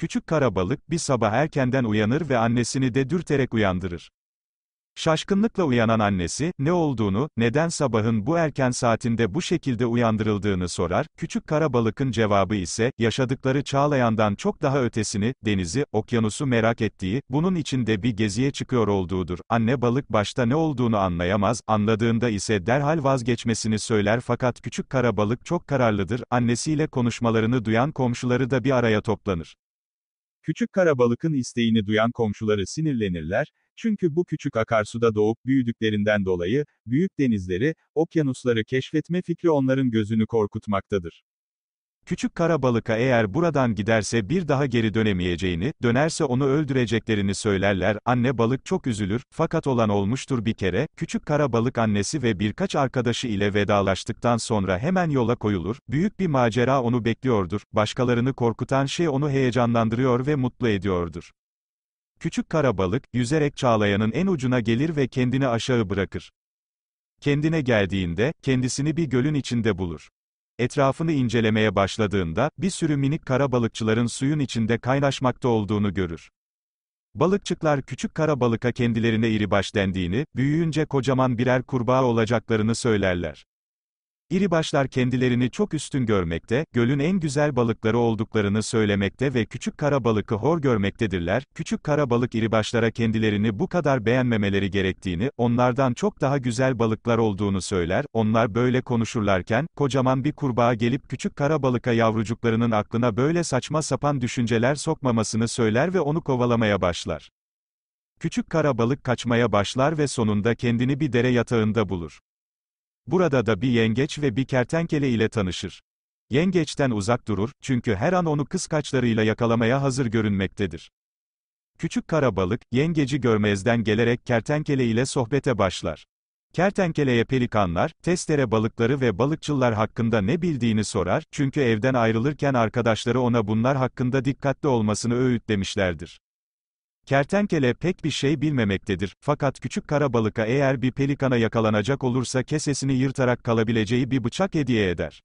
Küçük kara balık bir sabah erkenden uyanır ve annesini de dürterek uyandırır. Şaşkınlıkla uyanan annesi, ne olduğunu, neden sabahın bu erken saatinde bu şekilde uyandırıldığını sorar, küçük kara balıkın cevabı ise, yaşadıkları Çağlayan'dan çok daha ötesini, denizi, okyanusu merak ettiği, bunun içinde bir geziye çıkıyor olduğudur. Anne balık başta ne olduğunu anlayamaz, anladığında ise derhal vazgeçmesini söyler fakat küçük kara balık çok kararlıdır, annesiyle konuşmalarını duyan komşuları da bir araya toplanır. Küçük karabalıkın isteğini duyan komşuları sinirlenirler, çünkü bu küçük akarsuda doğup büyüdüklerinden dolayı, büyük denizleri, okyanusları keşfetme fikri onların gözünü korkutmaktadır. Küçük kara balıka eğer buradan giderse bir daha geri dönemeyeceğini, dönerse onu öldüreceklerini söylerler, anne balık çok üzülür, fakat olan olmuştur bir kere, küçük kara balık annesi ve birkaç arkadaşı ile vedalaştıktan sonra hemen yola koyulur, büyük bir macera onu bekliyordur, başkalarını korkutan şey onu heyecanlandırıyor ve mutlu ediyordur. Küçük kara balık, yüzerek çağlayanın en ucuna gelir ve kendini aşağı bırakır. Kendine geldiğinde, kendisini bir gölün içinde bulur. Etrafını incelemeye başladığında, bir sürü minik kara balıkçıların suyun içinde kaynaşmakta olduğunu görür. Balıkçıklar küçük kara balıka kendilerine iribaş dendiğini, büyüyünce kocaman birer kurbağa olacaklarını söylerler. İribaşlar kendilerini çok üstün görmekte, gölün en güzel balıkları olduklarını söylemekte ve küçük kara balıkı hor görmektedirler. Küçük kara balık iribaşlara kendilerini bu kadar beğenmemeleri gerektiğini, onlardan çok daha güzel balıklar olduğunu söyler. Onlar böyle konuşurlarken, kocaman bir kurbağa gelip küçük kara balıka yavrucuklarının aklına böyle saçma sapan düşünceler sokmamasını söyler ve onu kovalamaya başlar. Küçük kara balık kaçmaya başlar ve sonunda kendini bir dere yatağında bulur. Burada da bir yengeç ve bir kertenkele ile tanışır. Yengeçten uzak durur, çünkü her an onu kıskaçlarıyla yakalamaya hazır görünmektedir. Küçük kara balık, yengeci görmezden gelerek kertenkele ile sohbete başlar. Kertenkeleye pelikanlar, testere balıkları ve balıkçılar hakkında ne bildiğini sorar, çünkü evden ayrılırken arkadaşları ona bunlar hakkında dikkatli olmasını öğütlemişlerdir. Kertenkele pek bir şey bilmemektedir, fakat küçük kara balıka eğer bir pelikana yakalanacak olursa kesesini yırtarak kalabileceği bir bıçak hediye eder.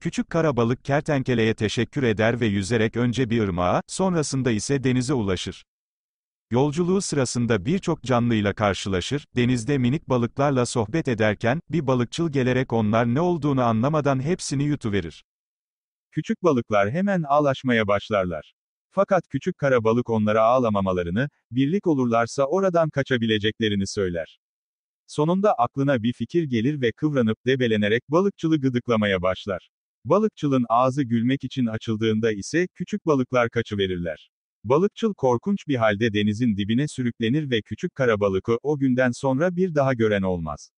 Küçük kara balık kertenkeleye teşekkür eder ve yüzerek önce bir ırmağa, sonrasında ise denize ulaşır. Yolculuğu sırasında birçok canlıyla karşılaşır, denizde minik balıklarla sohbet ederken, bir balıkçıl gelerek onlar ne olduğunu anlamadan hepsini yutuverir. Küçük balıklar hemen ağlaşmaya başlarlar. Fakat küçük kara balık onlara ağlamamalarını, birlik olurlarsa oradan kaçabileceklerini söyler. Sonunda aklına bir fikir gelir ve kıvranıp debelenerek balıkçılı gıdıklamaya başlar. Balıkçılın ağzı gülmek için açıldığında ise küçük balıklar kaçıverirler. Balıkçıl korkunç bir halde denizin dibine sürüklenir ve küçük kara balıkı o günden sonra bir daha gören olmaz.